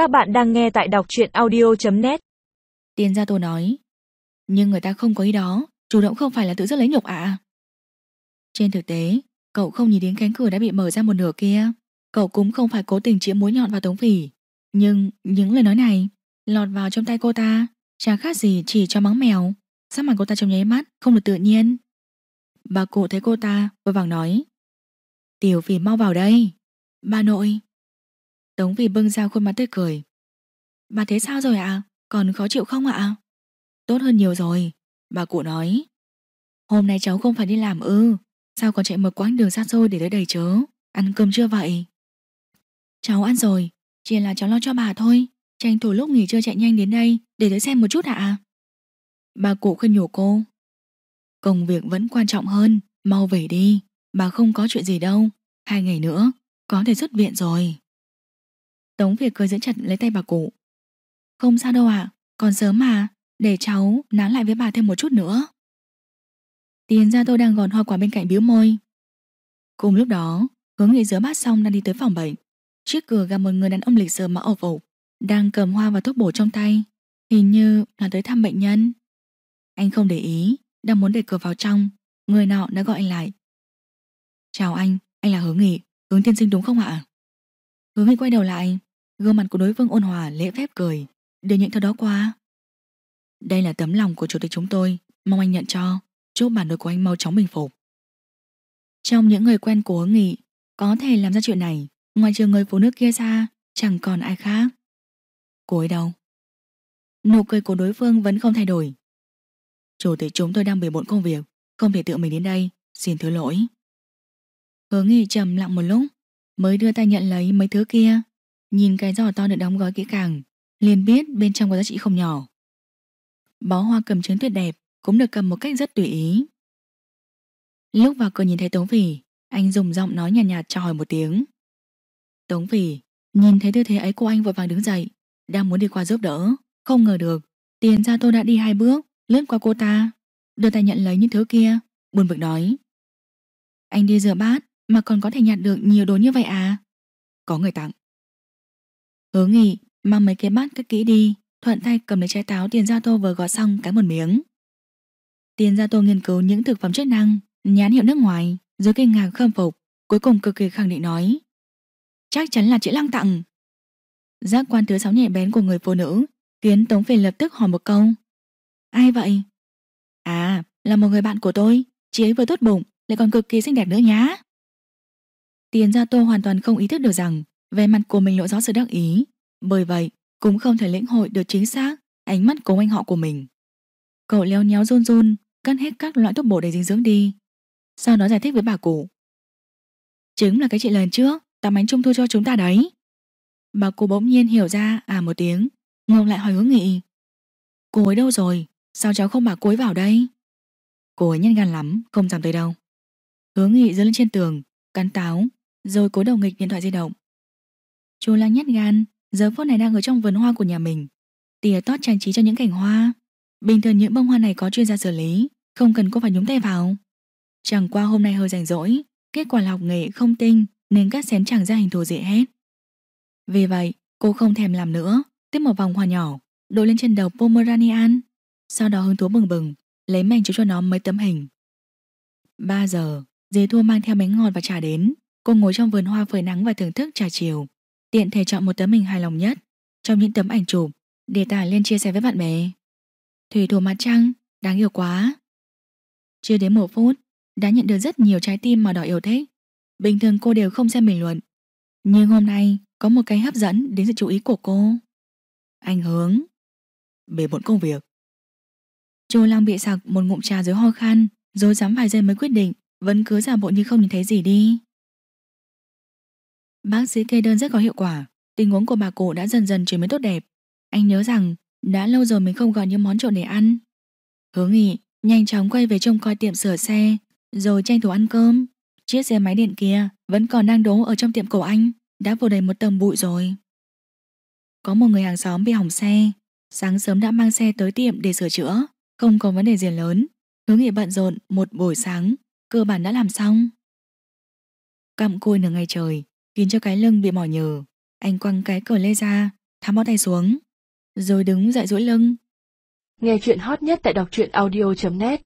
Các bạn đang nghe tại đọc truyện audio.net Tiên gia tô nói, Nhưng người ta không có ý đó, Chủ động không phải là tự dứt lấy nhục ạ. Trên thực tế, Cậu không nhìn đến cánh cửa đã bị mở ra một nửa kia. Cậu cũng không phải cố tình chĩa mũi nhọn vào Tống Phỉ. Nhưng những lời nói này, Lọt vào trong tay cô ta Chẳng khác gì chỉ cho mắng mèo. Sắc mặt cô ta trong nháy mắt không được tự nhiên? Bà cụ thấy cô ta, vội vàng nói, Tiểu Phỉ mau vào đây. Bà nội Tống vì bưng ra khuôn mặt tươi cười. Bà thế sao rồi ạ? Còn khó chịu không ạ? Tốt hơn nhiều rồi. Bà cụ nói. Hôm nay cháu không phải đi làm ư? Sao còn chạy một quãng đường xa xôi để tới đây chớ? Ăn cơm chưa vậy? Cháu ăn rồi, Chỉ là cháu lo cho bà thôi. Tranh thủ lúc nghỉ trưa chạy nhanh đến đây Để tới xem một chút ạ. Bà cụ khuyên nhủ cô. Công việc vẫn quan trọng hơn, Mau về đi. Bà không có chuyện gì đâu. Hai ngày nữa, Có thể xuất viện rồi. Tống Việt cười giữ chặt lấy tay bà cụ. Không sao đâu ạ Còn sớm mà Để cháu nán lại với bà thêm một chút nữa. Tiền ra tôi đang gòn hoa quả bên cạnh biếu môi. Cùng lúc đó Hướng nghị giữa bát xong đang đi tới phòng bệnh. Trước cửa gặp một người đàn ông lịch sự mặc ổ phục Đang cầm hoa và thuốc bổ trong tay Hình như là tới thăm bệnh nhân. Anh không để ý Đang muốn đẩy cửa vào trong Người nọ đã gọi anh lại. Chào anh, anh là Hướng Nghị Hướng tiên sinh đúng không ạ? Hướng Nghị quay đầu lại Gương mặt của đối phương ôn hòa, lễ phép cười. Đưa những thứ đó qua. Đây là tấm lòng của chủ tịch chúng tôi. Mong anh nhận cho. Chúc bản đội của anh mau chóng bình phục. Trong những người quen của Hướng Nghị, Có thể làm ra chuyện này. Ngoài trừ người phụ nữ kia ra, Chẳng còn ai khác. Cô ấy đâu? Nụ cười của đối phương vẫn không thay đổi. Chủ tịch chúng tôi đang bề bộn công việc. Không thể tự mình đến đây. Xin thứ lỗi. Hướng Nghị trầm lặng một lúc, Mới đưa tay nhận lấy mấy thứ kia. Nhìn cái giỏ to được đóng gói kỹ càng liền biết bên trong có giá trị không nhỏ. Bó hoa cầm trứng tuyệt đẹp Cũng được cầm một cách rất tùy ý. Lúc vào cửa nhìn thấy Tống Phỉ Anh dùng giọng nói nhàn nhạt, nhạt cho hỏi một tiếng. Tống Phỉ Nhìn thấy tư thế ấy của anh vội vàng đứng dậy Đang muốn đi qua giúp đỡ. Không ngờ được Tiền ra tôi đã đi hai bước Lướt qua cô ta Đưa tay nhận lấy những thứ kia Buồn bực nói. Anh đi rửa bát Mà còn có thể nhặt được nhiều đồ như vậy à? Có người tặng. Hứa nghị mang mấy cái bát cất kỹ đi. Thuận tay cầm lấy trái táo tiền gia tô vừa gọt xong cái một miếng. Tiền gia tô nghiên cứu những thực phẩm chức năng Nhãn hiệu nước ngoài Rồi kinh ngạc khâm phục Cuối cùng cực kỳ khẳng định nói. Chắc chắn là chị Lăng tặng. Giác quan thứ sáu nhẹ bén của người phụ nữ Khiến Tống phiền lập tức hỏi một câu. Ai vậy? À, là một người bạn của tôi Chị ấy vừa tốt bụng Lại còn cực kỳ xinh đẹp nữa nhá. Tiền gia tô hoàn toàn không ý thức được rằng về mặt của mình lộ rõ sự đắc ý. Bởi vậy, cũng không thể lĩnh hội được chính xác Ánh mắt của anh họ của mình. Cậu leo nhéo run run, Cắt hết các loại thuốc bổ đầy dinh dưỡng đi. Sau đó giải thích với bà cụ. Chính là cái chị lần trước, Tắm ánh trung thu cho chúng ta đấy. Bà cụ bỗng nhiên hiểu ra à một tiếng Ngông lại hỏi hướng nghị. Cô ấy đâu rồi? Sao cháu không bảo cô ấy vào đây? Cô ấy nhân gan lắm, không dám tới đâu. Hướng nghị dựa lên trên tường, Cắn táo, Rồi cúi đầu nghịch điện thoại di động. Chú lang nhát gan, Giờ phút này đang ở trong vườn hoa của nhà mình. Tỉa tót trang trí cho những cảnh hoa. Bình thường những bông hoa này có chuyên gia xử lý, Không cần cô phải nhúng tay vào. Chẳng qua hôm nay hơi rảnh rỗi, Kết quả là học nghệ không tinh, Nên cắt xén chẳng ra hình thù dễ hết. Vì vậy, cô không thèm làm nữa, Tiếp một vòng hoa nhỏ, Đội lên trên đầu Pomeranian. Sau đó hứng thú bừng bừng, Lấy mảnh chú cho nó mấy tấm hình. 3 giờ, Dế thua mang theo bánh ngọt và trà đến. Cô ngồi trong vườn hoa phơi nắng và thưởng thức trà chiều. Tiện thể chọn một tấm mình hài lòng nhất Trong những tấm ảnh chụp Để tải lên chia sẻ với bạn bè. Thủy thủ mặt trăng, đáng yêu quá. Chưa đến một phút Đã nhận được rất nhiều trái tim màu đỏ yêu thích. Bình thường cô đều không xem bình luận Nhưng hôm nay Có một cái hấp dẫn đến sự chú ý của cô. Anh hướng Bề bộn công việc. Chu Lăng bị sặc một ngụm trà dưới ho khan Rồi dám vài giây mới quyết định Vẫn cứ giả bộ như không nhìn thấy gì đi. Bác sĩ kê đơn rất có hiệu quả. Tình huống của bà cụ đã dần dần chuyển biến tốt đẹp. Anh nhớ rằng Đã lâu rồi mình không gọi những món trộn để ăn. Hướng nghị Nhanh chóng quay về trông coi tiệm sửa xe, Rồi tranh thủ ăn cơm. Chiếc xe máy điện kia vẫn còn đang đố ở trong tiệm cổ anh, Đã vô đầy một tầng bụi rồi. Có một người hàng xóm bị hỏng xe. Sáng sớm đã mang xe tới tiệm để sửa chữa, Không có vấn đề gì lớn. Hướng nghị bận rộn một buổi sáng, Cơ bản đã làm xong. Cặm côi nửa ngày trời khiến cho cái lưng bị mỏi nhừ. Anh quăng cái cờ lê ra, Tháo bó tay xuống. Rồi đứng dậy duỗi lưng. Nghe chuyện hot nhất tại đọc truyện audio.net